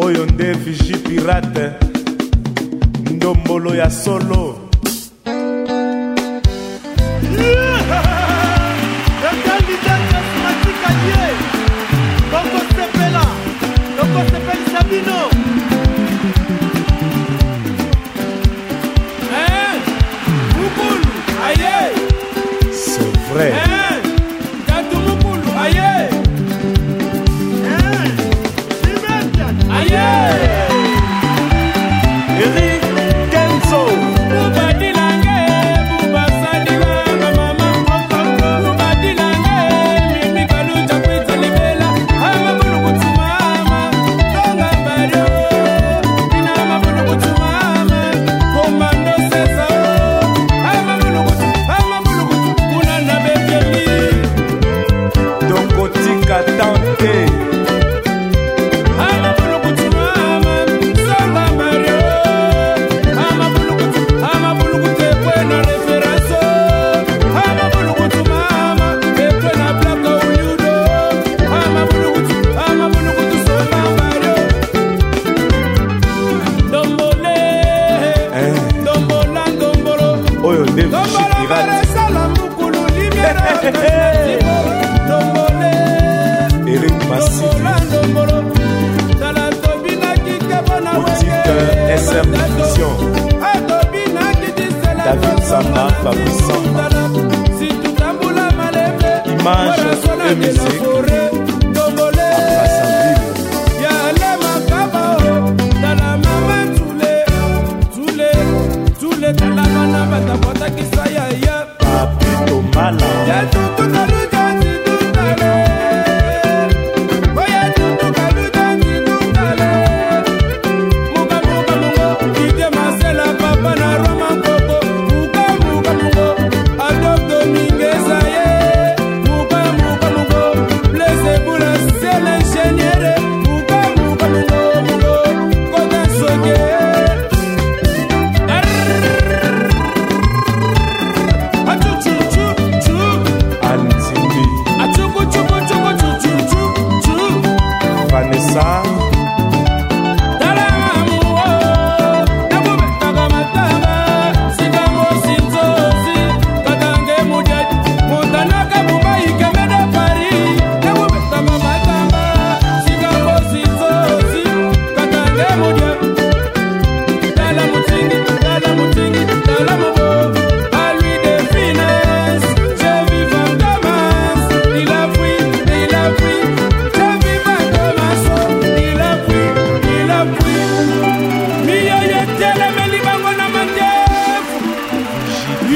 oyo nde vigi pirate ndombolo ya solo tokosepelisa bino bakosamba image e musique Tala bana bata potakisa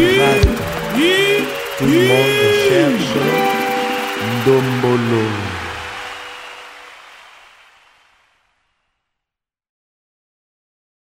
malade. Tout le monde cherche Dombolo.